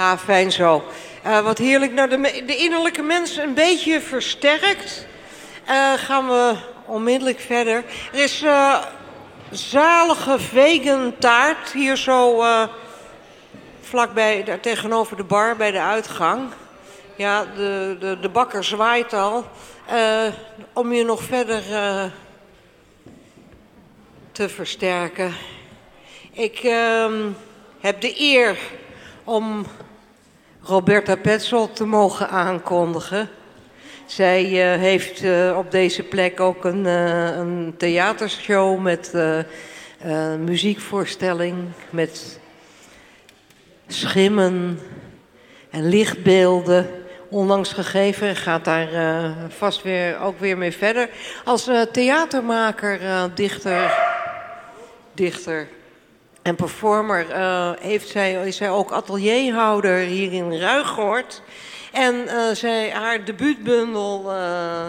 Ah, fijn zo. Uh, wat heerlijk. Nou, de, de, innerlijke mens een beetje versterkt. Uh, gaan we onmiddellijk verder. Er is uh, zalige vegan taart hier zo vlakbij, daar tegenover de bar bij de uitgang. Ja, de, de, de bakker zwaait al. om je nog verder te versterken. Ik ehm, heb de eer om Roberta Petzold te mogen aankondigen. Zij uh, heeft uh, op deze plek ook een, uh, een theatershow met muziekvoorstelling, met schimmen en lichtbeelden onlangs gegeven. En gaat daar vast weer, ook weer mee verder. Als theatermaker, dichter, dichter en performer uh, heeft zij, is zij ook atelierhouder hier in Ruigoord. En uh, zij, haar debuutbundel... Uh,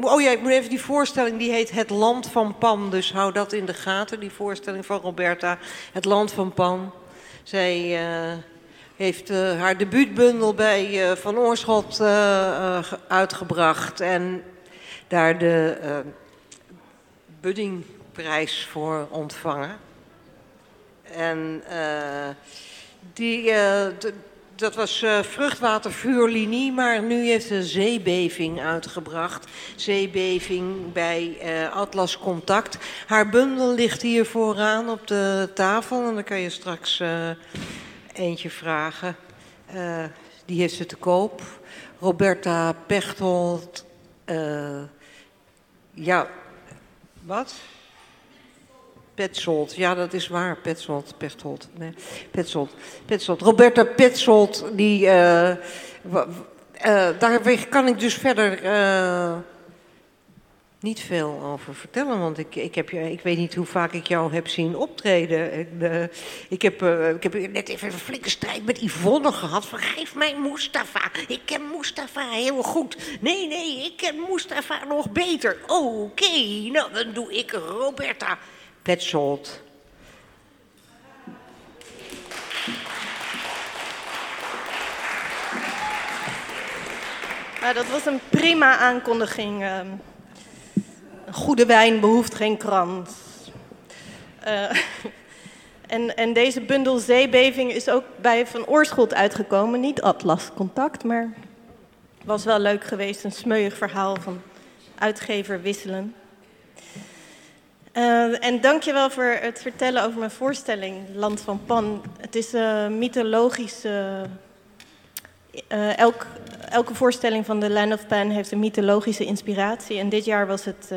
oh ja, ik moet even die voorstelling, die heet Het Land van Pan. Dus hou dat in de gaten, die voorstelling van Roberta. Het Land van Pan. Zij heeft haar debuutbundel bij Van Oorschot uitgebracht. En daar de Buddingprijs voor ontvangen. En uh, die, uh, dat was uh, vruchtwatervuurlinie, maar nu heeft ze zeebeving uitgebracht. Zeebeving bij Atlas Contact. Haar bundel ligt hier vooraan op de tafel en dan kan je straks eentje vragen. die heeft ze te koop. Roberta Pechtold. ja, wat? Petzold, ja dat is waar, Petzold, Petzold, nee, Petzold, Petzold. Roberta Petzold, die, uh, uh, daar kan ik dus verder uh, niet veel over vertellen, want ik, ik, heb, ik weet niet hoe vaak ik jou heb zien optreden. En, ik, heb, ik heb net even een flinke strijd met Yvonne gehad, van geef mij Mustafa, ik ken Mustafa heel goed. Nee, nee, ik ken Mustafa nog beter. Oké, nou dan doe ik Roberta Petzold. Nou, dat was een prima aankondiging. Ehm. een goede wijn behoeft geen krant. Uh, en, en, deze bundel Zeebeving is ook bij Van Oorschot uitgekomen. Niet Atlas Contact, maar was wel leuk geweest. Een smeuig verhaal van uitgever Wisselen. Uh, en dankjewel voor het vertellen over mijn voorstelling, Land van Pan. Het is een mythologische... Uh, elk, elke voorstelling van de Land of Pan heeft een mythologische inspiratie. En dit jaar was het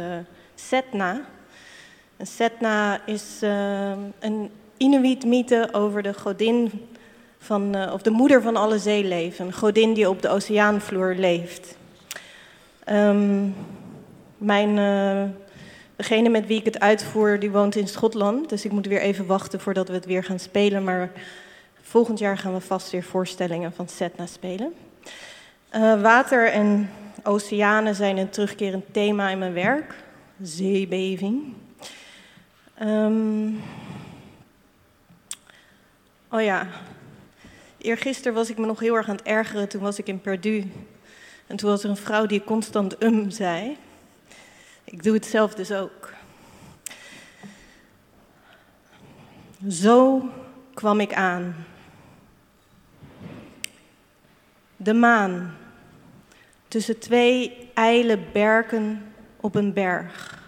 Setna. En Setna is een Inuit-mythe over de godin van, of de moeder van alle zeeleven. Een godin die op de oceaanvloer leeft. Um, mijn Degene met wie ik het uitvoer, die woont in Schotland. Dus ik moet weer even wachten voordat we het weer gaan spelen. Maar volgend jaar gaan we vast weer voorstellingen van Setna spelen. Uh, water en oceanen zijn een terugkerend thema in mijn werk. Zeebeving. Um, oh ja, eergisteren was ik me nog heel erg aan het ergeren. Toen was ik in Perdue. En toen was er een vrouw die constant um zei. Ik doe het zelf dus ook. Zo kwam ik aan. De maan. Tussen twee ijle berken op een berg.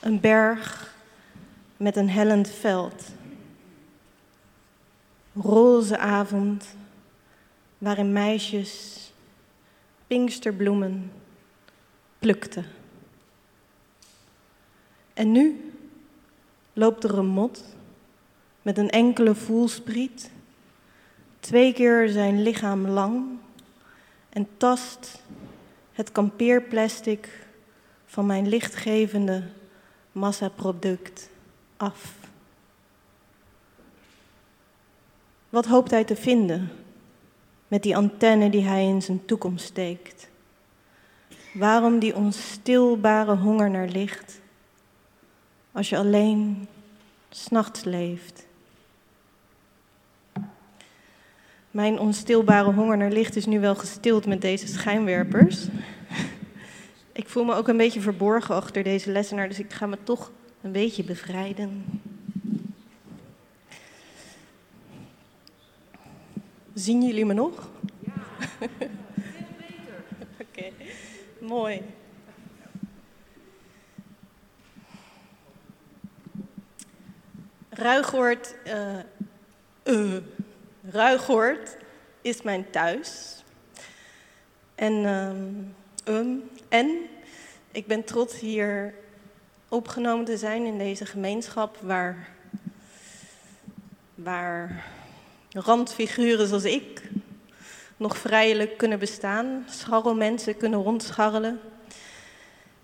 Een berg met een hellend veld. Roze avond waarin meisjes pinksterbloemen plukten. En nu loopt er een mot met een enkele voelspriet, twee keer zijn lichaam lang en tast het kampeerplastic van mijn lichtgevende massaproduct af. Wat hoopt hij te vinden met die antenne die hij in zijn toekomst steekt? Waarom die onstilbare honger naar licht? Als je alleen s'nachts leeft. Mijn onstilbare honger naar licht is nu wel gestild met deze schijnwerpers. Ik voel me ook een beetje verborgen achter deze lessenaar, dus ik ga me toch een beetje bevrijden. Zien jullie me nog? Ja, veel beter. Oké, mooi. Ruigoord, uh, uh, Ruigoord is mijn thuis. En, uh, um, en ik ben trots hier opgenomen te zijn in deze gemeenschap waar, waar randfiguren zoals ik nog vrijelijk kunnen bestaan, scharrelmensen kunnen rondscharrelen.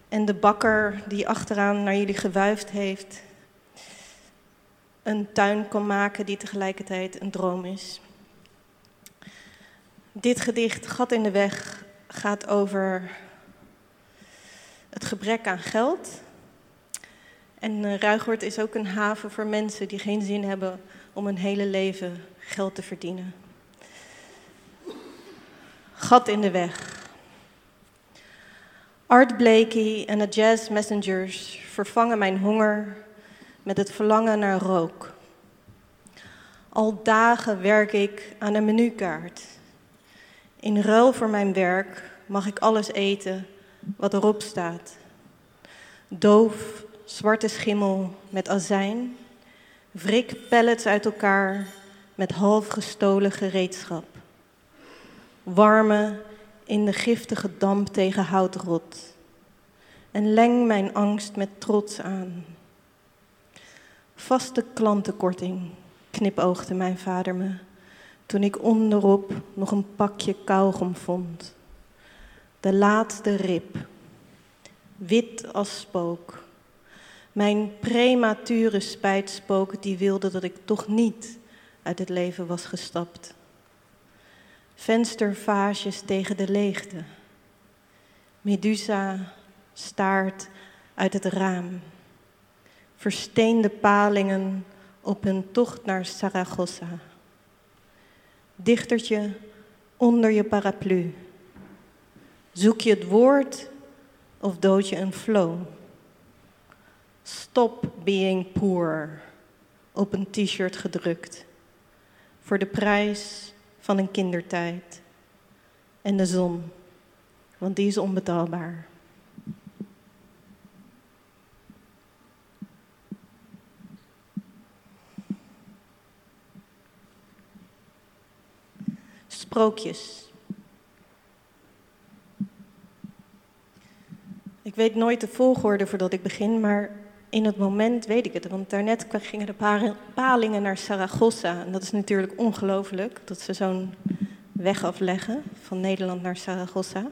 En de bakker die achteraan naar jullie gewuifd heeft, een tuin kan maken die tegelijkertijd een droom is. Dit gedicht, Gat in de Weg, gaat over het gebrek aan geld. En uh, Ruigoord is ook een haven voor mensen die geen zin hebben om een hele leven geld te verdienen. Gat in de weg. Art Blakey en de Jazz Messengers vervangen mijn honger met het verlangen naar rook. Al dagen werk ik aan een menukaart. In ruil voor mijn werk mag ik alles eten wat erop staat. Doof, zwarte schimmel met azijn, wrik pellets uit elkaar met half gestolen gereedschap. Warme in de giftige damp tegen houtrot en leng mijn angst met trots aan. Vaste klantenkorting, knipoogde mijn vader me, toen ik onderop nog een pakje kauwgom vond. De laatste rib, wit als spook. Mijn premature spijtspook die wilde dat ik toch niet uit het leven was gestapt. Venstervaasjes tegen de leegte. Medusa staart uit het raam versteende palingen op hun tocht naar Saragossa. Dichtertje onder je paraplu. Zoek je het woord of dood je een flow? Stop being poor op een t-shirt gedrukt. Voor de prijs van een kindertijd. En de zon, want die is onbetaalbaar. Sprookjes. Ik weet nooit de volgorde voordat ik begin, maar in het moment weet ik het. Want daarnet gingen de palingen naar Saragossa. En dat is natuurlijk ongelooflijk, dat ze zo'n weg afleggen van Nederland naar Saragossa.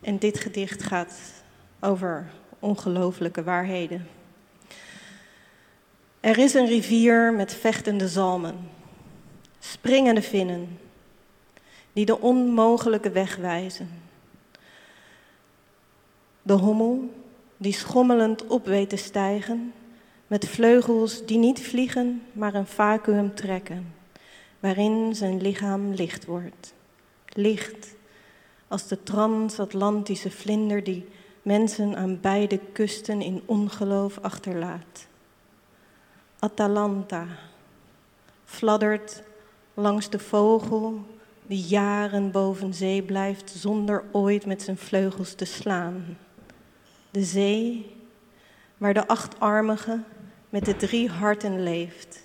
En dit gedicht gaat over ongelooflijke waarheden. Er is een rivier met vechtende zalmen, springende vinnen, die de onmogelijke weg wijzen. De hommel die schommelend op weet te stijgen, met vleugels die niet vliegen, maar een vacuüm trekken, waarin zijn lichaam licht wordt. Licht als de transatlantische vlinder die mensen aan beide kusten in ongeloof achterlaat. Atalanta fladdert langs de vogel die jaren boven zee blijft zonder ooit met zijn vleugels te slaan. De zee waar de achtarmige met de drie harten leeft.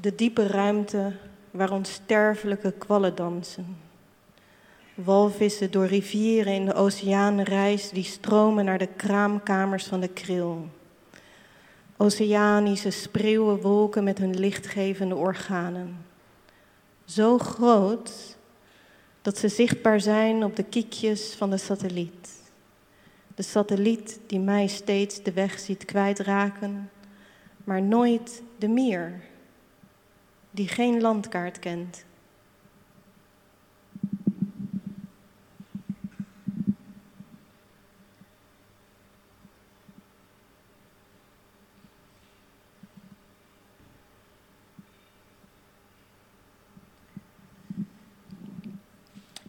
De diepe ruimte waar onsterfelijke kwallen dansen. Walvissen door rivieren in de oceaan reis die stromen naar de kraamkamers van de kril. Oceanische spreeuwenwolken met hun lichtgevende organen zo groot dat ze zichtbaar zijn op de kiekjes van de satelliet. De satelliet die mij steeds de weg ziet kwijtraken, maar nooit de mier, die geen landkaart kent.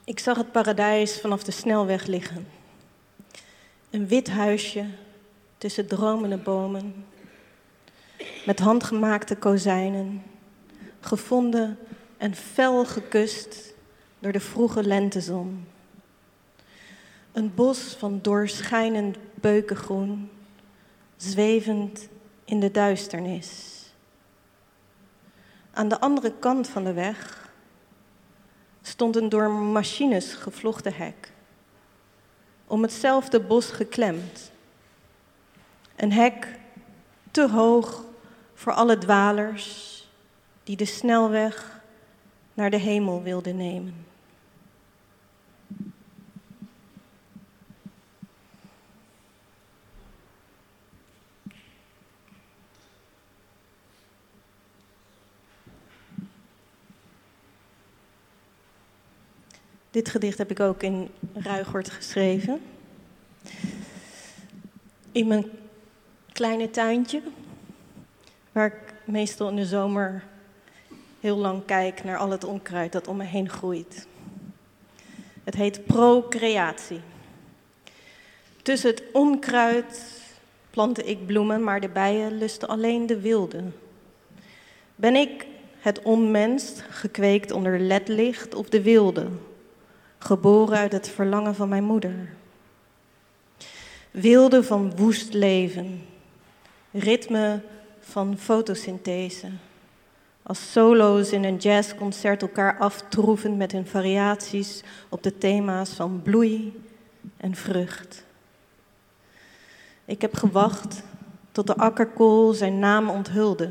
Ik zag het paradijs vanaf de snelweg liggen. Een wit huisje tussen dromende bomen. Met handgemaakte kozijnen. Gevonden en fel gekust door de vroege lentezon. Een bos van doorschijnend beukengroen, zwevend in de duisternis. Aan de andere kant van de weg stond een door machines gevlochten hek, om hetzelfde bos geklemd. Een hek te hoog voor alle dwalers die de snelweg naar de hemel wilden nemen. Dit gedicht heb ik ook in Ruigort geschreven. In mijn kleine tuintje, waar ik meestal in de zomer heel lang kijk naar al het onkruid dat om me heen groeit. Het heet procreatie. Tussen het onkruid plantte ik bloemen, maar de bijen lusten alleen de wilde. Ben ik het onmens, gekweekt onder ledlicht, of de wilde, geboren uit het verlangen van mijn moeder? Wilde van woest leven, ritme van fotosynthese als solo's in een jazzconcert elkaar aftroeven met hun variaties op de thema's van bloei en vrucht. Ik heb gewacht tot de akkerkool zijn naam onthulde.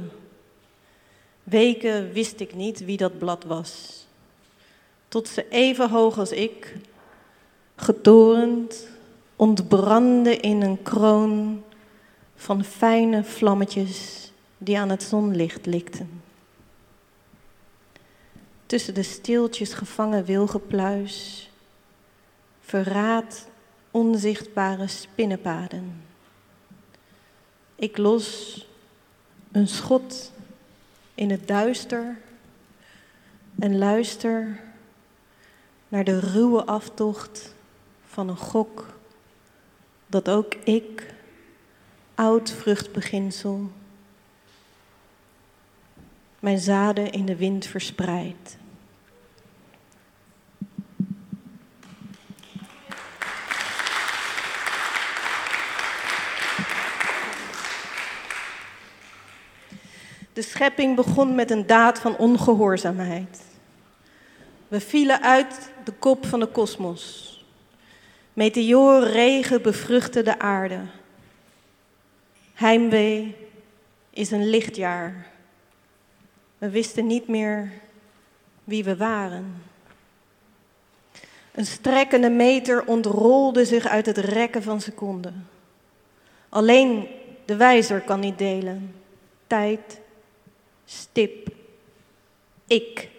Weken wist ik niet wie dat blad was. Tot ze even hoog als ik, getorend, ontbrandde in een kroon van fijne vlammetjes die aan het zonlicht likten tussen de steeltjes gevangen wilgepluis, verraad onzichtbare spinnenpaden. Ik los een schot in het duister en luister naar de ruwe aftocht van een gok dat ook ik, oud vruchtbeginsel, mijn zaden in de wind verspreid. De schepping begon met een daad van ongehoorzaamheid. We vielen uit de kop van de kosmos. regen bevruchtte de aarde. Heimwee is een lichtjaar. We wisten niet meer wie we waren. Een strekkende meter ontrolde zich uit het rekken van seconden. Alleen de wijzer kan niet delen. Tijd stip, ik.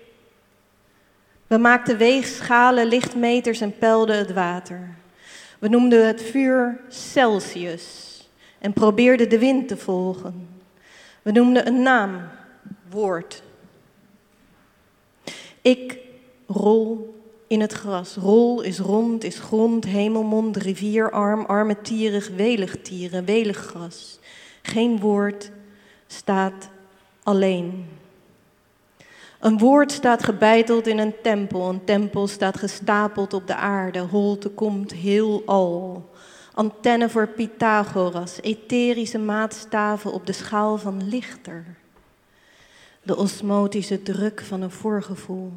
We maakten weegschalen, lichtmeters en pelden het water. We noemden het vuur Celsius en probeerden de wind te volgen. We noemden een naam, woord. Ik rol in het gras. Rol is rond, is grond, hemelmond, rivierarm, armetierig, welig tieren, welig gras. Geen woord staat alleen. Een woord staat gebeiteld in een tempel, een tempel staat gestapeld op de aarde, holte komt heel al. Antenne voor Pythagoras, etherische maatstaven op de schaal van lichter. De osmotische druk van een voorgevoel.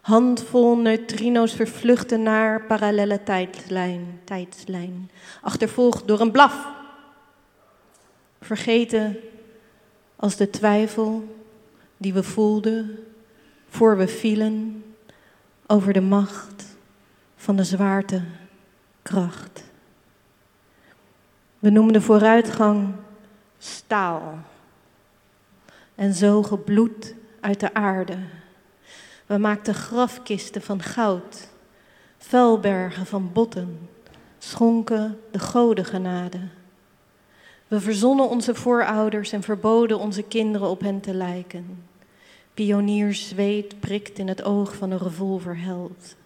Handvol neutrino's vervluchten naar parallele tijdslijn, tijdslijn, achtervolgd door een blaf. Vergeten als de twijfel die we voelden voor we vielen over de macht van de zwaartekracht. We noemden vooruitgang staal en zogen bloed uit de aarde. We maakten grafkisten van goud, vuilbergen van botten, schonken de goden genade. We verzonnen onze voorouders en verboden onze kinderen op hen te lijken. Pionierszweet prikt in het oog van een revolverheld.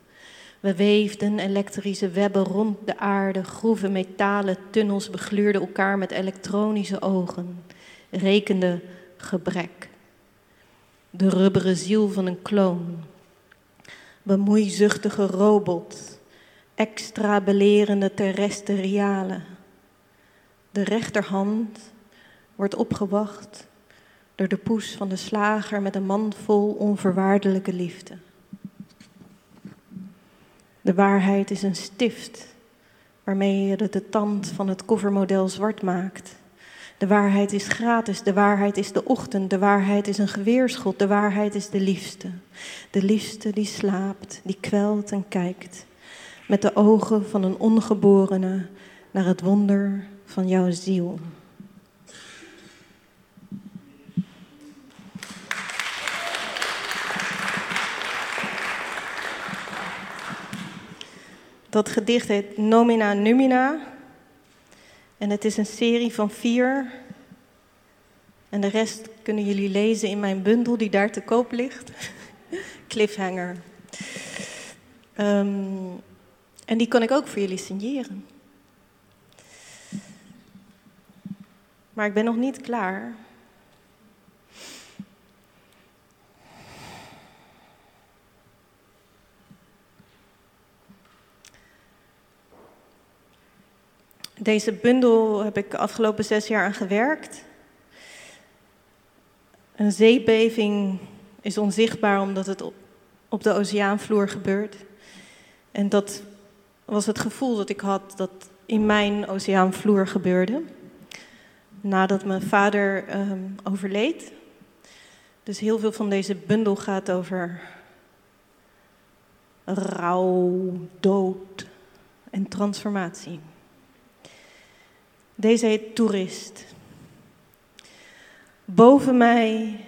We weefden elektrische webben rond de aarde, groeven metalen tunnels, begluurden elkaar met elektronische ogen, rekenden gebrek. De rubberen ziel van een kloon, bemoeizuchtige robot, extra belerende terrestriale. De rechterhand wordt opgewacht door de poes van de slager met een mand vol onverwaardelijke liefde. De waarheid is een stift waarmee je de tand van het koffermodel zwart maakt. De waarheid is gratis, de waarheid is de ochtend, de waarheid is een geweerschot, de waarheid is de liefste. De liefste die slaapt, die kwelt en kijkt, met de ogen van een ongeborene naar het wonder van jouw ziel. Dat gedicht heet Nomina Numina. En het is een serie van vier. En de rest kunnen jullie lezen in mijn bundel die daar te koop ligt. Cliffhanger. Um, en die kan ik ook voor jullie signeren. Maar ik ben nog niet klaar. Deze bundel heb ik de afgelopen zes jaar aan gewerkt. Een zeebeving is onzichtbaar omdat het op de oceaanvloer gebeurt. En dat was het gevoel dat ik had dat in mijn oceaanvloer gebeurde. Nadat mijn vader um, overleed. Dus heel veel van deze bundel gaat over rouw, dood en transformatie. Deze heet Toerist. Boven mij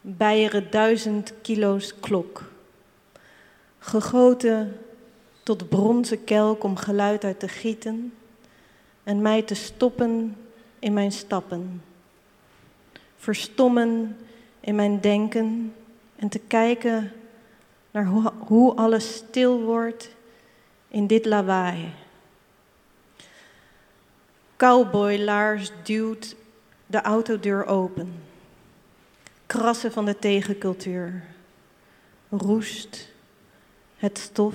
bijeren duizend kilo's klok. Gegoten tot bronzen kelk om geluid uit te gieten en mij te stoppen in mijn stappen. Verstommen in mijn denken en te kijken naar hoe, alles stil wordt in dit lawaai. Cowboy Lars duwt de autodeur open. Krassen van de tegencultuur. Roest, het stof.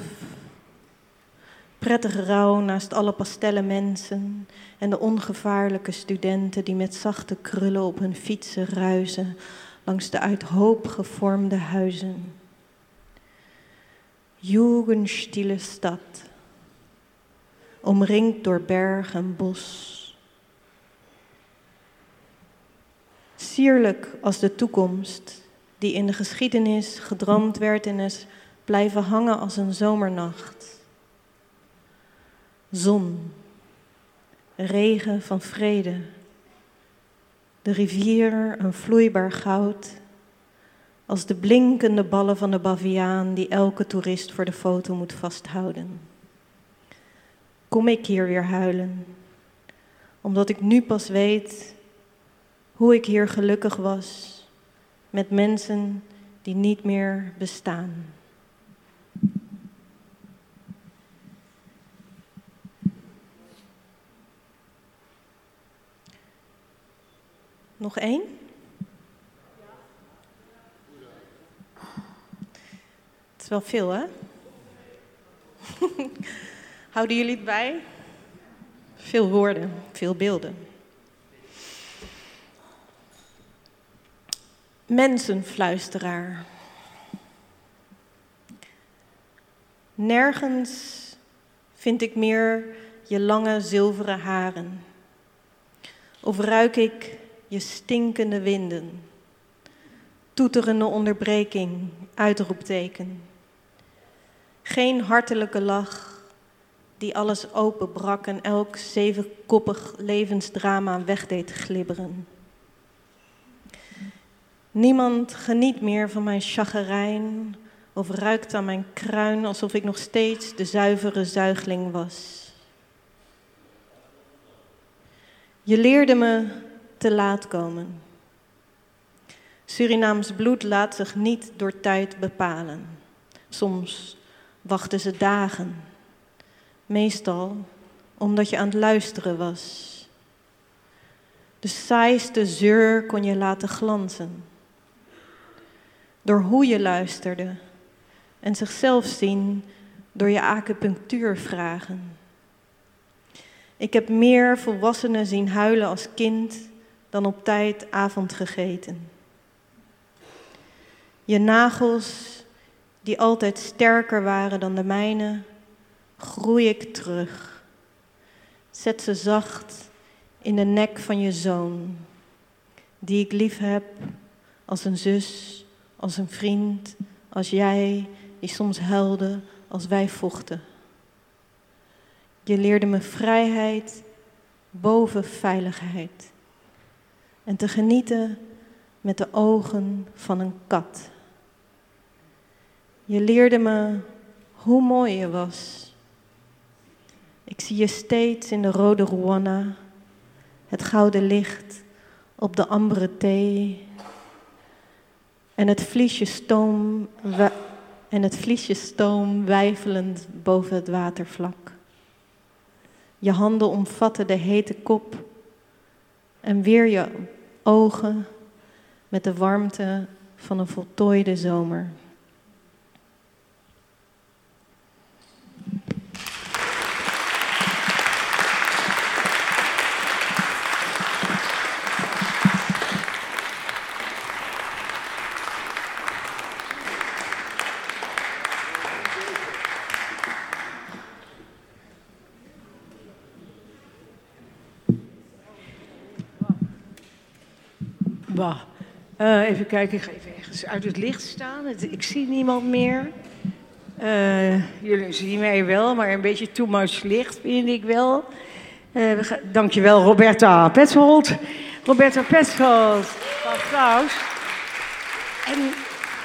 Prettige rouw naast alle pastellen mensen en de ongevaarlijke studenten die met zachte krullen op hun fietsen ruizen langs de uit hoop gevormde huizen. Jugendstille stad, omringd door berg en bos Sierlijk als de toekomst, die in de geschiedenis gedroomd werd en is blijven hangen als een zomernacht. Zon, regen van vrede, de rivier een vloeibaar goud, als de blinkende ballen van de baviaan die elke toerist voor de foto moet vasthouden. Kom ik hier weer huilen, omdat ik nu pas weet hoe ik hier gelukkig was met mensen die niet meer bestaan. Nog één? Het is wel veel, hè? Houden jullie het bij? Veel woorden, veel beelden. mensenfluisteraar. Nergens vind ik meer je lange zilveren haren. Of ruik ik je stinkende winden. Toeterende onderbreking, uitroepteken. Geen hartelijke lach die alles openbrak en elk zevenkoppig levensdrama wegdeed glibberen. Niemand geniet meer van mijn chagrijn of ruikt aan mijn kruin alsof ik nog steeds de zuivere zuigeling was. Je leerde me te laat komen. Surinaams bloed laat zich niet door tijd bepalen. Soms wachten ze dagen. Meestal omdat je aan het luisteren was. De saaiste zeur kon je laten glanzen. Door hoe je luisterde en zichzelf zien door je acupunctuur vragen. Ik heb meer volwassenen zien huilen als kind dan op tijd avond gegeten. Je nagels, die altijd sterker waren dan de mijne, groei ik terug. Zet ze zacht in de nek van je zoon, die ik lief heb als een zus, als een vriend, als jij, die soms huilde als wij vochten. Je leerde me vrijheid boven veiligheid en te genieten met de ogen van een kat. Je leerde me hoe mooi je was. Ik zie je steeds in de rode Rwanda, het gouden licht op de ambere thee en het vliesje stoom, en het vliesje stoom wijfelend boven het watervlak. Je handen omvatten de hete kop en weer je ogen met de warmte van een voltooide zomer. Bah. Uh, even kijken, ik ga even ergens uit het licht staan. ik zie niemand meer. Uh, jullie zien mij wel, maar een beetje too much licht vind ik wel. Uh, we dankjewel Roberta Petzold. Roberta Petzold, applaus. En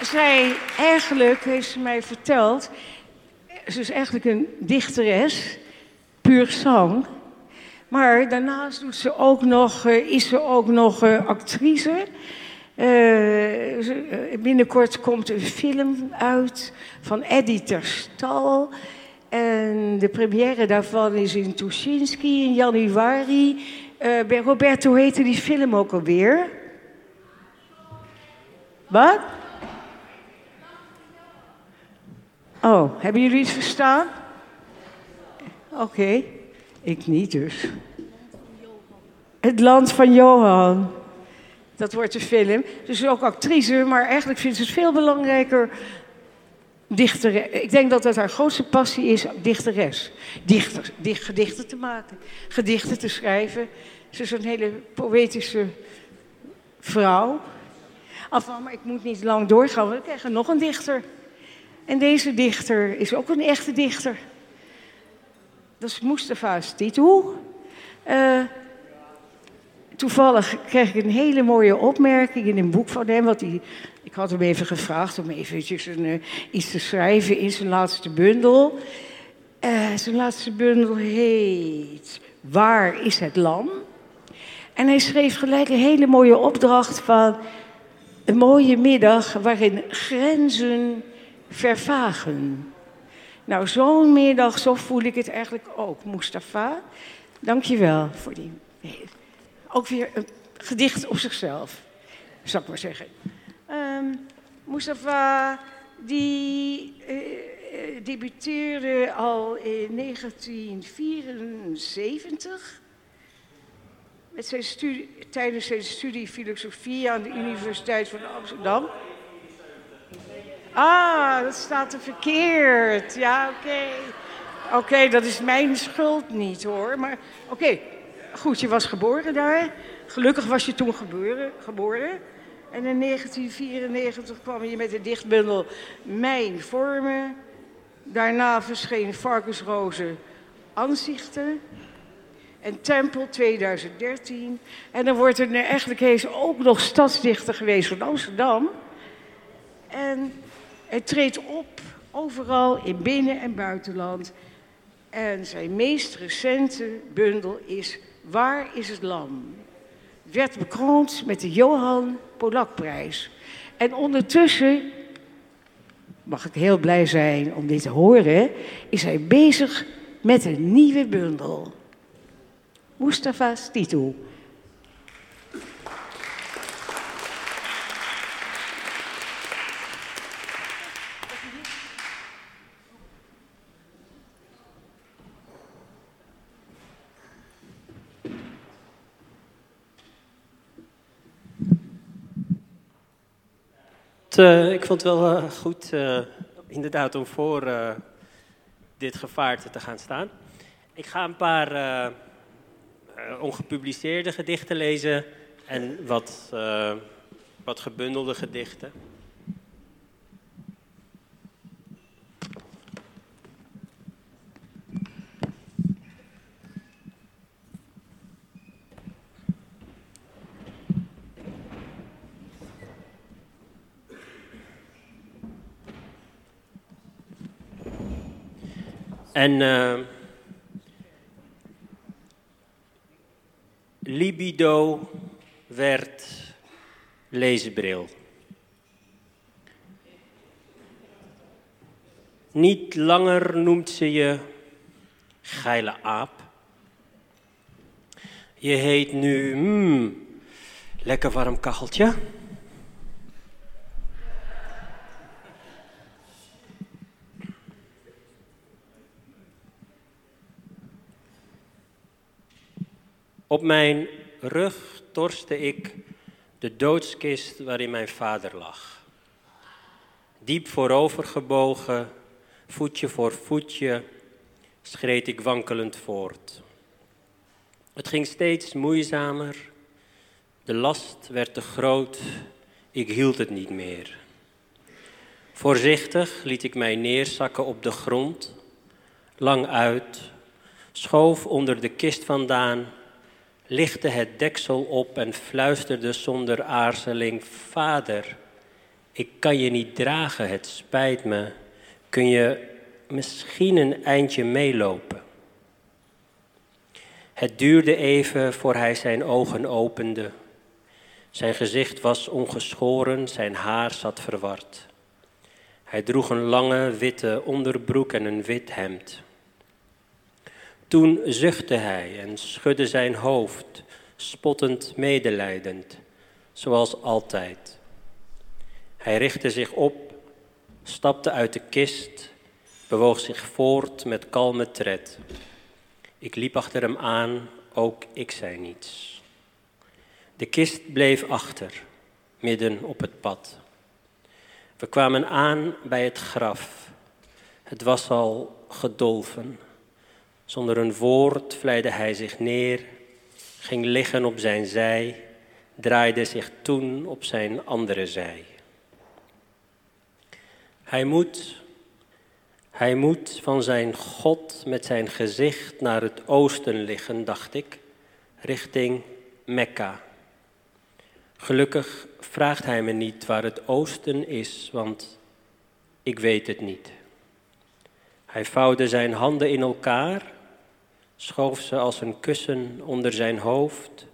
zij eigenlijk, heeft ze mij verteld... Ze is eigenlijk een dichteres, puur zang... Maar daarnaast doet ze ook nog, uh, is ze ook nog uh, actrice. Uh, binnenkort komt een film uit van Eddie Terstal. En de première daarvan is in Tuschinski in januari. bij Roberto heette die film ook alweer. Wat? Oh, hebben jullie het verstaan? Oké. Ik niet dus. Het land van Johan. Dat wordt de film. Dus ook actrice, maar eigenlijk vindt ze het veel belangrijker dichter. Ik denk dat dat haar grootste passie is, dichteres. Dichter, dicht, gedichten te maken, gedichten te schrijven. Ze is een hele poëtische vrouw. Enfin, maar ik moet niet lang doorgaan, want we krijgen nog een dichter. En deze dichter is ook een echte dichter. Dat is Mustafa Stitu. Uh, toevallig kreeg ik een hele mooie opmerking in een boek van hem. Hij, ik had hem even gevraagd om eventjes een, uh, iets te schrijven in zijn laatste bundel. Uh, zijn laatste bundel heet Waar is het lam? En hij schreef gelijk een hele mooie opdracht van een mooie middag waarin grenzen vervagen. Nou, zo'n middag, zo voel ik het eigenlijk ook. Mustafa, dank je wel voor die... Ook weer een gedicht op zichzelf, zou ik maar zeggen. Um, Mustafa, die uh, debuteerde al in 1974... Met zijn studie, tijdens zijn studie filosofie aan de Universiteit van Amsterdam. Ah, dat staat er verkeerd. Ja, oké. Oké, dat is mijn schuld niet hoor. Maar oké, goed, je was geboren daar. Gelukkig was je toen geboren. geboren. En in 1994 kwam je met de dichtbundel Mijn Vormen. Daarna verscheen Varkensrozen Anzichten. En Tempel 2013. En dan wordt er eigenlijk ook nog stadsdichter geweest van Amsterdam. En hij treedt op overal in binnen- en buitenland. En zijn meest recente bundel is Waar is het lam? Werd bekroond met de Johan Polakprijs. En ondertussen mag ik heel blij zijn om dit te horen, is hij bezig met een nieuwe bundel. Mustafa Stitu. Uh, ik vond het wel uh, goed, uh, inderdaad, om voor dit gevaarte te gaan staan. Ik ga een paar ongepubliceerde gedichten lezen en wat, wat gebundelde gedichten. En uh, libido werd leesbril. Niet langer noemt ze je geile aap. Je heet nu, mm, lekker warm kacheltje. Op mijn rug torste ik de doodskist waarin mijn vader lag. Diep voorovergebogen, voetje voor voetje, schreed ik wankelend voort. Het ging steeds moeizamer, de last werd te groot, ik hield het niet meer. Voorzichtig liet ik mij neerzakken op de grond, lang uit, schoof onder de kist vandaan lichtte het deksel op en fluisterde zonder aarzeling: Vader, ik kan je niet dragen, het spijt me. Kun je misschien een eindje meelopen? Het duurde even voor hij zijn ogen opende. Zijn gezicht was ongeschoren, zijn haar zat verward. Hij droeg een lange witte onderbroek en een wit hemd. Toen zuchtte hij en schudde zijn hoofd, spottend medelijdend, zoals altijd. Hij richtte zich op, stapte uit de kist, bewoog zich voort met kalme tred. Ik liep achter hem aan, ook ik zei niets. De kist bleef achter, midden op het pad. We kwamen aan bij het graf. Het was al gedolven. Zonder een woord vleide hij zich neer, ging liggen op zijn zij, draaide zich toen op zijn andere zij. Hij moet, hij moet van zijn God met zijn gezicht naar het oosten liggen, dacht ik, richting Mekka. Gelukkig vraagt hij me niet waar het oosten is, want ik weet het niet. Hij vouwde zijn handen in elkaar schoof ze als een kussen onder zijn hoofd,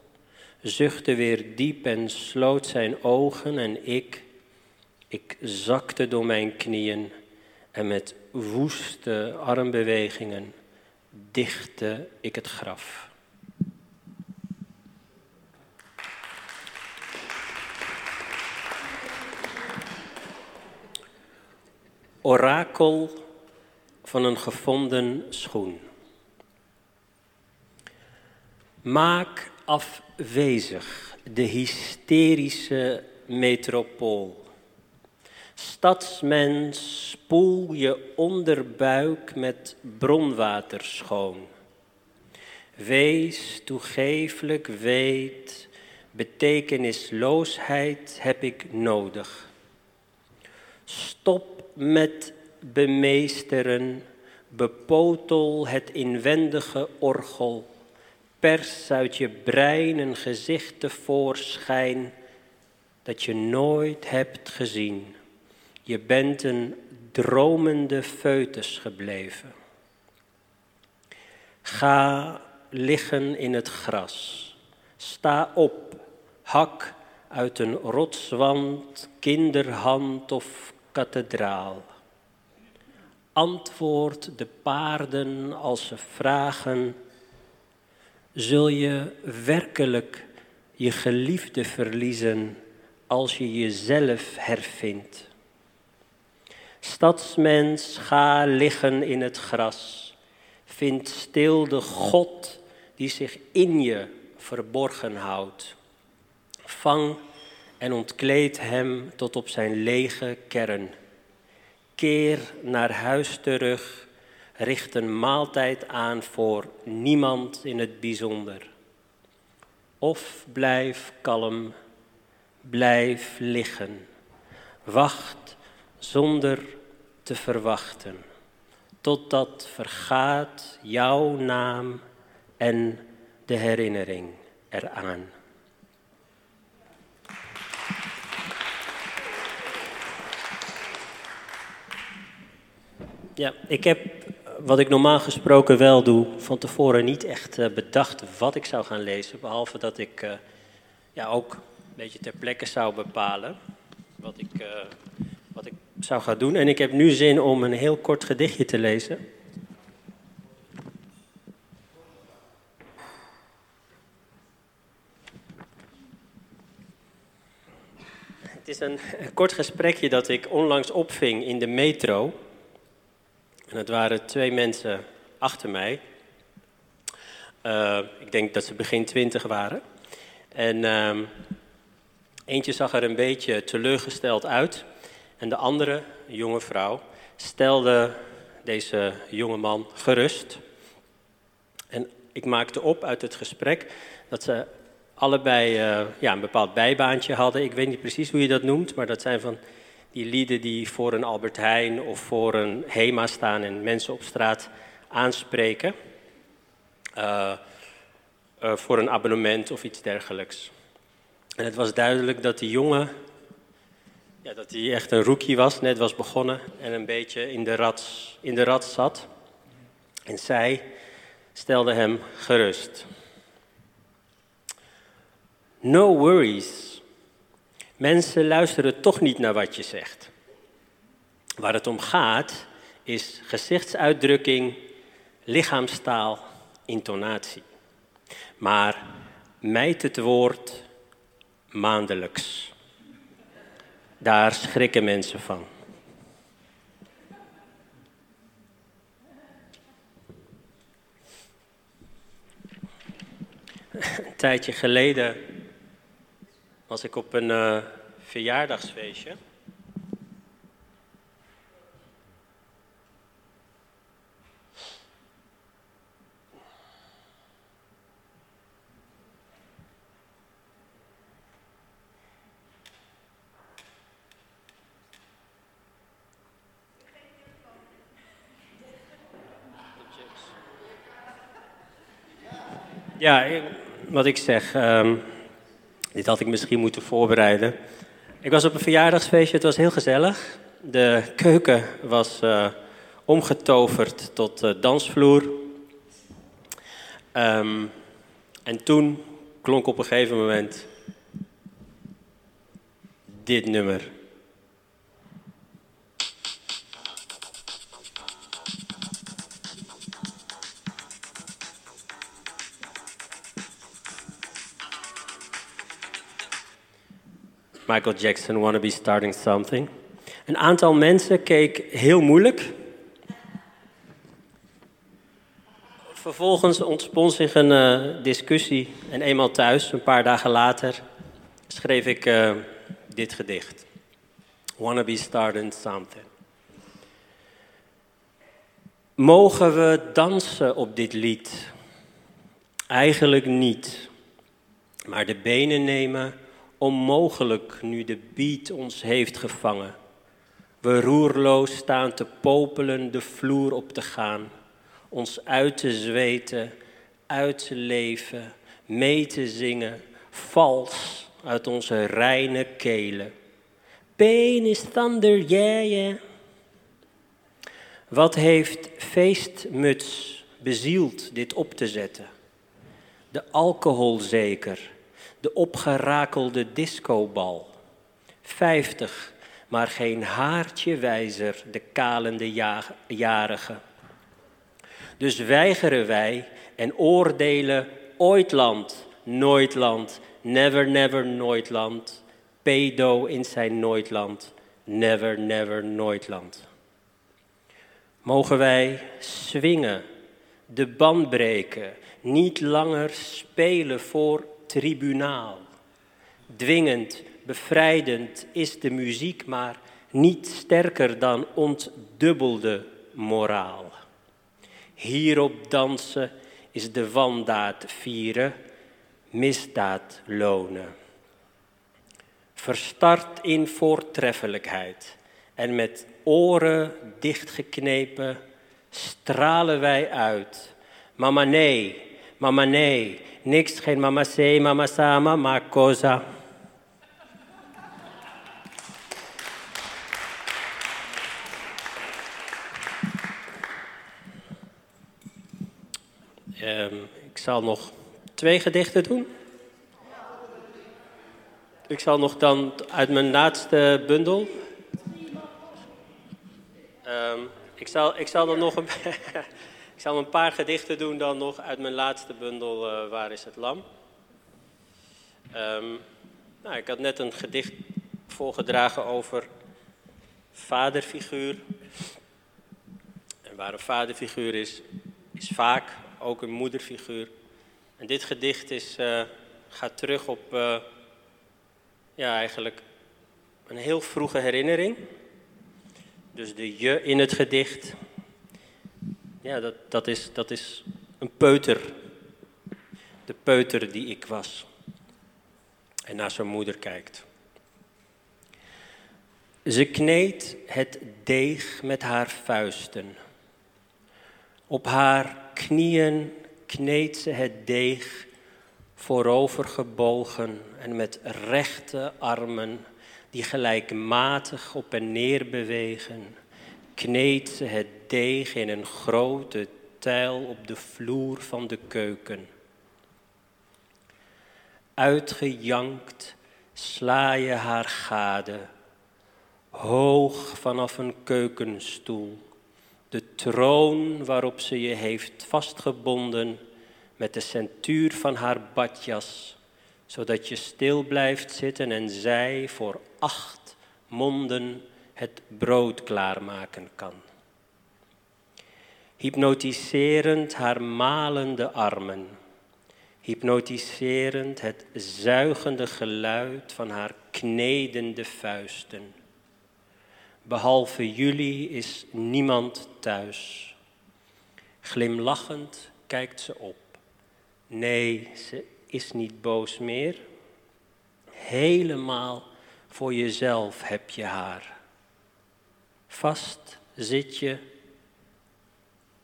zuchtte weer diep en sloot zijn ogen en ik, ik zakte door mijn knieën en met woeste armbewegingen dichtte ik het graf. Orakel van een gevonden schoen. Maak afwezig de hysterische metropool. Stadsmens, spoel je onderbuik met bronwater schoon. Wees toegeeflijk, weet, betekenisloosheid heb ik nodig. Stop met bemeesteren, bepotel het inwendige orgel pers uit je brein een gezicht tevoorschijn dat je nooit hebt gezien. Je bent een dromende foetus gebleven. Ga liggen in het gras. Sta op, hak uit een rotswand, kinderhand of kathedraal. Antwoord de paarden als ze vragen: Zul je werkelijk je geliefde verliezen als je jezelf hervindt? Stadsmens, ga liggen in het gras. Vind stil de God die zich in je verborgen houdt. Vang en ontkleed hem tot op zijn lege kern. Keer naar huis terug, richt een maaltijd aan voor niemand in het bijzonder. Of blijf kalm, blijf liggen, wacht zonder te verwachten, totdat vergaat jouw naam en de herinnering eraan. Ja, ik heb wat ik normaal gesproken wel doe, van tevoren niet echt uh, bedacht wat ik zou gaan lezen. Behalve dat ik uh, ja, ook een beetje ter plekke zou bepalen wat ik, uh, wat ik zou gaan doen. En ik heb nu zin om een heel kort gedichtje te lezen. Het is een kort gesprekje dat ik onlangs opving in de metro. En het waren twee mensen achter mij. Uh, ik denk dat ze begin twintig waren. En uh, eentje zag er een beetje teleurgesteld uit. En de andere, jonge vrouw, stelde deze jonge man gerust. En ik maakte op uit het gesprek dat ze allebei uh, ja, een bepaald bijbaantje hadden. Ik weet niet precies hoe je dat noemt, maar dat zijn van die lieden die voor een Albert Heijn of voor een HEMA staan en mensen op straat aanspreken. Uh, uh, voor een abonnement of iets dergelijks. En het was duidelijk dat die jongen, ja, dat hij echt een rookie was, net was begonnen en een beetje in de rat, in de rat zat. En zij stelde hem gerust. No worries, Mensen luisteren toch niet naar wat je zegt. Waar het om gaat is gezichtsuitdrukking, lichaamstaal, intonatie. Maar mijt het woord maandelijks. Daar schrikken mensen van. Een tijdje geleden was ik op een uh, verjaardagsfeestje. Ja, wat ik zeg. Um, dit had ik misschien moeten voorbereiden. Ik was op een verjaardagsfeestje, het was heel gezellig. De keuken was uh, omgetoverd tot uh, dansvloer. Um, en toen klonk op een gegeven moment dit nummer. Michael Jackson, Wanna Be Starting Something. Een aantal mensen keek heel moeilijk. Vervolgens ontspon zich een uh, discussie en eenmaal thuis, een paar dagen later, schreef ik uh, dit gedicht. Wanna Be Starting Something. Mogen we dansen op dit lied? Eigenlijk niet. Maar de benen nemen onmogelijk nu de beat ons heeft gevangen. We roerloos staan te popelen de vloer op te gaan, ons uit te zweten, uit te leven, mee te zingen, vals uit onze reine kelen. Pain is thunder, yeah, yeah. Wat heeft feestmuts bezield dit op te zetten? De alcohol zeker de opgerakelde discobal. Vijftig, maar geen haartje wijzer de kalende jarige. Dus weigeren wij en oordelen ooit land, nooit land, never, never, nooit land, pedo in zijn nooit land, never, never, nooit land. Mogen wij swingen, de band breken, niet langer spelen voor tribunaal. Dwingend, bevrijdend is de muziek, maar niet sterker dan ontdubbelde moraal. Hierop dansen is de wandaad vieren, misdaad lonen. Verstart in voortreffelijkheid en met oren dichtgeknepen stralen wij uit. Mama nee, mama nee, niks geen mama se, mama sama, ma cosa. Um, ik zal nog twee gedichten doen. Ik zal nog dan uit mijn laatste bundel. Um, ik, zal, ik zal dan nog een, ik zal een paar gedichten doen dan nog uit mijn laatste bundel uh, Waar is het lam? Um, nou, ik had net een gedicht voorgedragen over vaderfiguur. En waar een vaderfiguur is, is vaak ook een moederfiguur. En dit gedicht is, uh, gaat terug op uh, ja, eigenlijk een heel vroege herinnering. Dus de je in het gedicht, ja, dat, dat, is, dat is een peuter. De peuter die ik was. En naar zijn moeder kijkt. Ze kneedt het deeg met haar vuisten. Op haar knieën kneedt ze het deeg voorover gebogen en met rechte armen die gelijkmatig op en neer bewegen, kneedt ze het deeg in een grote tijl op de vloer van de keuken. Uitgejankt sla je haar gade, hoog vanaf een keukenstoel de troon waarop ze je heeft vastgebonden met de centuur van haar badjas, zodat je stil blijft zitten en zij voor acht monden het brood klaarmaken kan. Hypnotiserend haar malende armen, hypnotiserend het zuigende geluid van haar knedende vuisten Behalve jullie is niemand thuis. Glimlachend kijkt ze op. Nee, ze is niet boos meer. Helemaal voor jezelf heb je haar. Vast zit je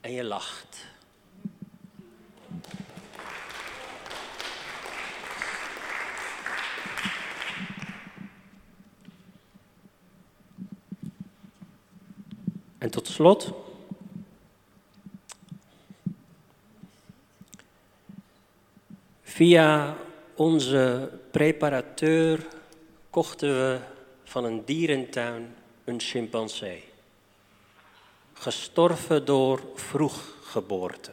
en je lacht. En tot slot. Via onze preparateur kochten we van een dierentuin een chimpansee. Gestorven door vroeggeboorte.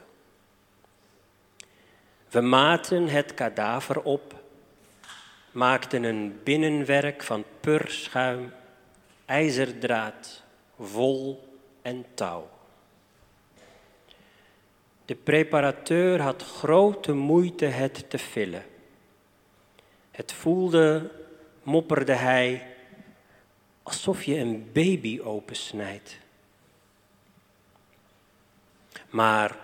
We maten het kadaver op, maakten een binnenwerk van purschuim, ijzerdraad, wol en touw. De preparateur had grote moeite het te vullen. Het voelde, mopperde hij, alsof je een baby opensnijdt. Maar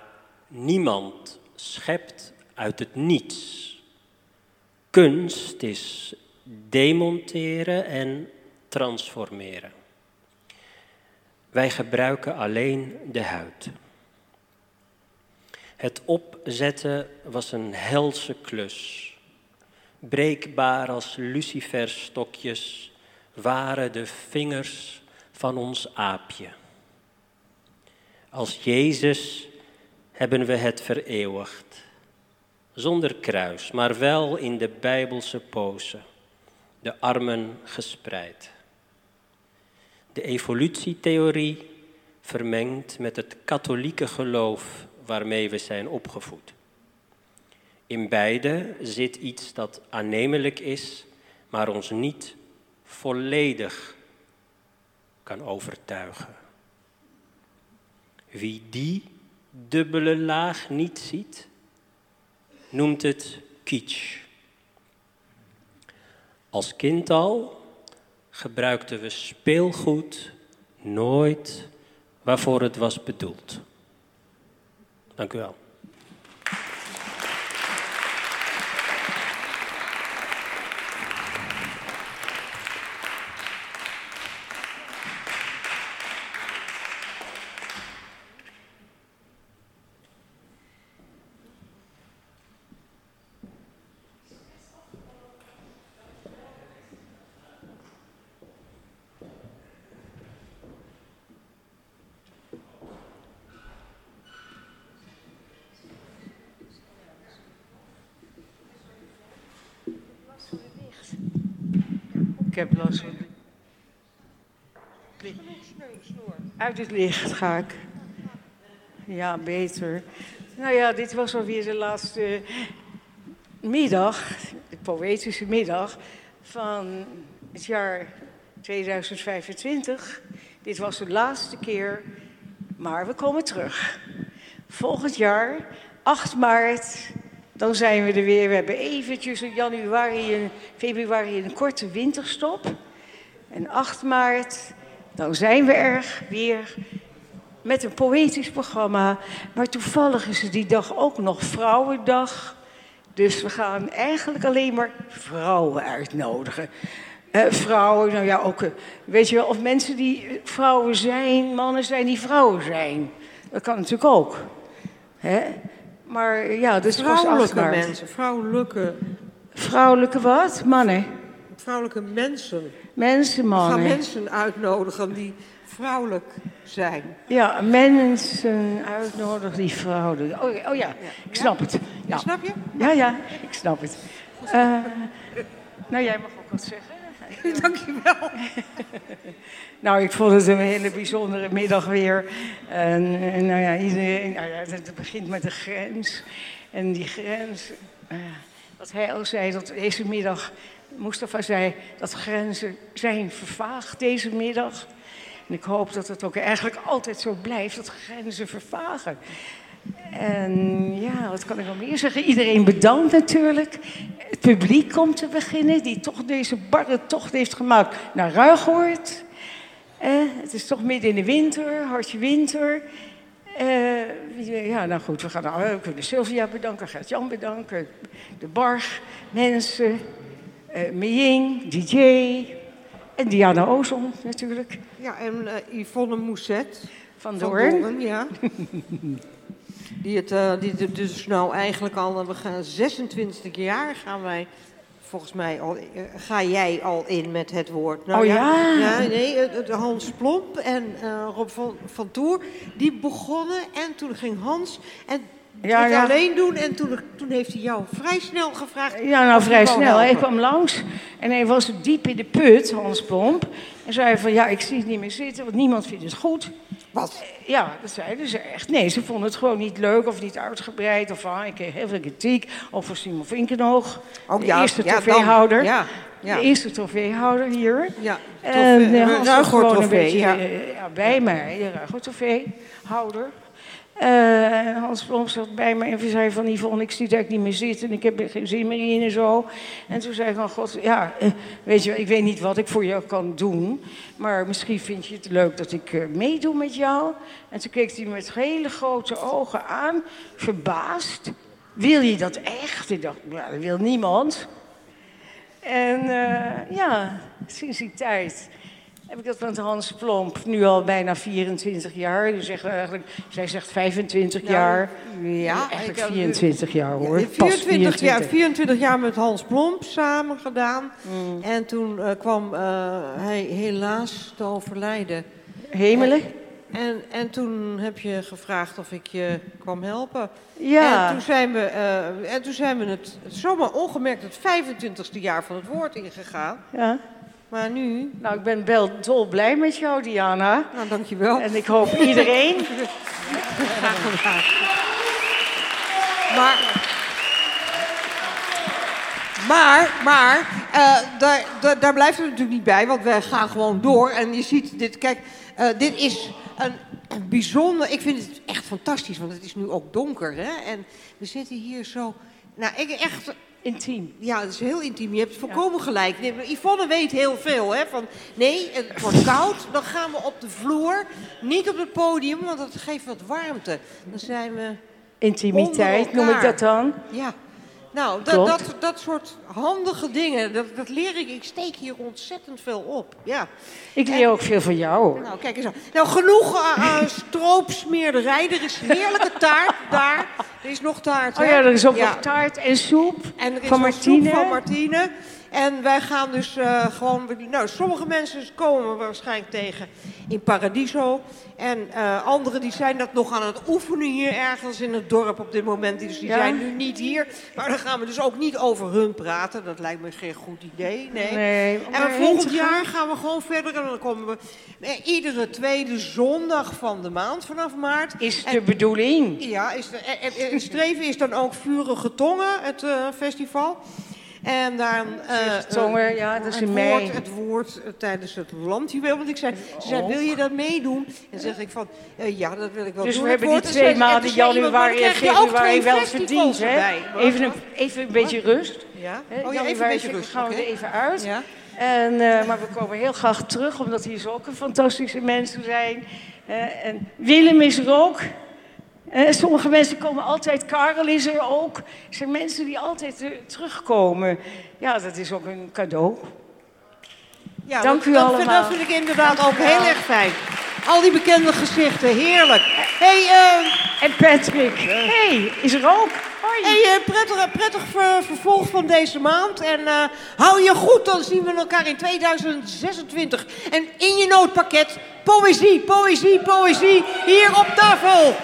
niemand schept uit het niets. Kunst is demonteren en transformeren. Wij gebruiken alleen de huid. Het opzetten was een helse klus. Breekbaar als luciferstokjes waren de vingers van ons aapje. Als Jezus hebben we het vereeuwigd. Zonder kruis, maar wel in de Bijbelse pose. De armen gespreid. de evolutietheorie vermengd met het katholieke geloof waarmee we zijn opgevoed. In beide zit iets dat aannemelijk is, maar ons niet volledig kan overtuigen. Wie die dubbele laag niet ziet, noemt het kitsch. Als kind al gebruikten we speelgoed nooit waarvoor het was bedoeld. Dank u wel. Ik heb last. Uit het licht ga ik. Ja, beter. Nou ja, dit was alweer de laatste middag, de poëtische middag van het jaar 2025. Dit was de laatste keer, maar we komen terug. Volgend jaar, 8 maart, dan zijn we er weer. We hebben eventjes in januari en februari een korte winterstop. En 8 maart, dan zijn we er weer met een poëtisch programma. Maar toevallig is het die dag ook nog Vrouwendag. Dus we gaan eigenlijk alleen maar vrouwen uitnodigen. Eh, vrouwen, nou ja, ook, eh, weet je wel, of mensen die vrouwen zijn, mannen zijn die vrouwen zijn. Dat kan natuurlijk ook. Hè? Maar ja, dus Vrouwelijke mensen, vrouwelijke, Vrouwelijke wat? Mannen. vrouwelijke mensen. Mensen, We gaan mannen. mensen uitnodigen die vrouwelijk zijn. Ja, mensen uitnodigen die vrouwelijk. Oh, ja, oh ja, ik snap het. Ja. Snap je? Ja, ja, ik snap het. Eh, nou, jij mag ook wat zeggen. Dankjewel. Nou, ik vond het een hele bijzondere middag weer. En, nou nou ja, het begint met de grens. En die grens, eh, wat hij al zei, dat deze middag, Mustafa zei, dat grenzen zijn vervaagd deze middag. En ik hoop dat het ook eigenlijk altijd zo blijft, dat grenzen vervagen. En ja, wat kan ik nog meer zeggen? Iedereen bedankt natuurlijk. Het publiek komt te beginnen, die toch deze barre tocht heeft gemaakt naar Ruigoord. Eh, het is toch midden in de winter, hartje winter. Eh, ja, nou goed, we, gaan, nou, we kunnen Sylvia bedanken, Gert-Jan bedanken, de Barg, mensen, eh Meying, DJ en Diana Ozon natuurlijk. Ja, en eh, Yvonne Mousset. Van van Doorn. Doorn, ja. die, het, eh, die het dus nou eigenlijk al, we gaan 26 jaar gaan wij, volgens mij al, eh, ga jij al in met het woord. Nou Oh ja. Ja, nee, Hans Plomp en eh, Rob van, van Toer, die begonnen en toen ging Hans en Ja, het ja. alleen doen en toen, toen heeft hij jou vrij snel gevraagd. Ja, nou vrij snel. Hij kwam langs en hij was diep in de put, Hans Pomp. En zei van, ja, ik zie het niet meer zitten, want niemand vindt het goed. Wat? Ja, dat zeiden ze echt. Nee, ze vonden het gewoon niet leuk of niet uitgebreid. Of ah, ik kreeg heel veel kritiek. Of voor Simon Vinkenoog, Oh, de ja, eerste ja, dan. trofeehouder. Ja, ja. De eerste trofeehouder hier. Ja, En eh, Hans was Ruigoord gewoon een trofee, beetje ja. eh, ja, bij mij, de Ruigoord trofeehouder. Eh, en Hans Blom zat bij me en zei van Yvonne, ik zie dat ik niet meer zit en ik heb er geen zin meer in en zo. En toen zei ik van God, ja, eh, weet je, ik weet niet wat ik voor jou kan doen, maar misschien vind je het leuk dat ik eh, meedoe met jou. En toen keek hij me met hele grote ogen aan, verbaasd. Wil je dat echt? Ik dacht, ja, dat wil niemand. En eh, ja, sinds die tijd heb ik dat met Hans Plomp nu al bijna 24 jaar. Dus zeg eigenlijk, zij zegt 25 Nou, jaar. ja, eigenlijk ik heb- 24 jaar hoor. Ja, Pas 24, jaar, 24 jaar met Hans Plomp samen gedaan. Mm. En toen eh, kwam eh, hij helaas te overlijden. Hemelen? En, en toen heb je gevraagd of ik je kwam helpen. Ja. En toen zijn we, eh, en toen zijn we het zomaar ongemerkt het 25ste jaar van het woord ingegaan. ja. Maar nu, Nou, ik ben wel dolblij met jou, Diana. nou dankjewel. En ik hoop iedereen. Graag gedaan. Maar, maar, maar eh, daar, daar, daar blijft het natuurlijk niet bij, want wij gaan gewoon door. En je ziet dit, kijk, eh, dit is een bijzonder, ik vind het echt fantastisch, want het is nu ook donker. Hè? En we zitten hier zo, nou ik echt, Intiem. ja, het is heel intiem. Je hebt volkomen gelijk. Nee, Yvonne weet heel veel. Hè, van, nee, het wordt koud. Dan gaan we op de vloer. Niet op het podium, want dat geeft wat warmte. Dan zijn we... Intimiteit noem ik dat dan. Ja. Nou, dat, dat, dat soort handige dingen, dat, dat leer ik. Ik steek hier ontzettend veel op. Ja. Ik leer ook veel van jou. Nou, kijk eens aan. Nou, genoeg uh, uh, stroopsmeerderij. Er is heerlijke taart daar. Er is nog taart, Oh ja, er is ook Ja. nog taart en soep En er is van Martine. soep van Martine. En wij gaan dus eh, gewoon... Nou, sommige mensen komen we waarschijnlijk tegen in Paradiso. En eh, anderen die zijn dat nog aan het oefenen hier ergens in het dorp op dit moment. Dus die Ja? zijn nu niet hier. Maar dan gaan we dus ook niet over hun praten. Dat lijkt me geen goed idee. Nee. Nee, En volgend jaar gaan we gewoon verder. En dan komen we eh, iedere tweede zondag van de maand vanaf maart. Is En- de bedoeling. ja, is de, en, en- en streven is dan ook Vurige Tongen, het eh, festival. En dan... Tongen, ja, dat is in mei. woord, Het woord eh, tijdens het landjuweel. Want ik zei, ze zei, Oh. wil je dat meedoen? En zeg ik van, ja, dat wil ik wel Dus doen. we Het hebben die twee maanden, januari en februari, wel verdiend. Hè? Even een, even een beetje rust. Ja? Oh ja, even een beetje rust. gaan we er even uit. Ja? En, maar we komen heel graag terug, omdat hier zulke fantastische mensen zijn. En Willem is er ook. Eh, sommige mensen komen altijd, Karel is er ook. Er zijn mensen die altijd eh, terugkomen. Ja, dat is ook een cadeau. Ja, Dank dat, u dat allemaal. Dat vind ik inderdaad Dank ook heel erg fijn. Al die bekende gezichten, heerlijk. hey, eh, En Patrick, hey, is er ook? Hoi. Hey, eh, prettig, prettig ver- vervolg van deze maand. En eh, hou je goed, dan zien we elkaar in 2026. En in je noodpakket, poëzie, poëzie, poëzie, hier op tafel.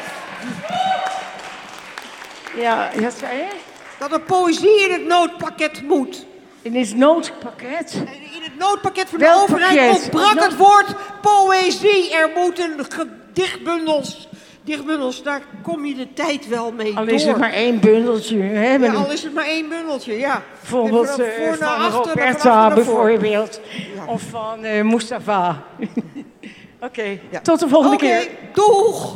Ja, dat zei je? Dat er poëzie in het noodpakket moet. In dit noodpakket. In het noodpakket van de overheid pakket? ontbrak Nood- het woord poëzie. Er moeten gedichtbundels, dichtbundels, daar kom je de tijd wel mee Al door. is het maar één bundeltje. Hè, Ja, al is het maar één bundeltje, ja. bijvoorbeeld vanaf eh, voor naar van achter, Roberta bijvoorbeeld. Of van eh Mustafa. Oké, Ja. tot de volgende keer. doeg!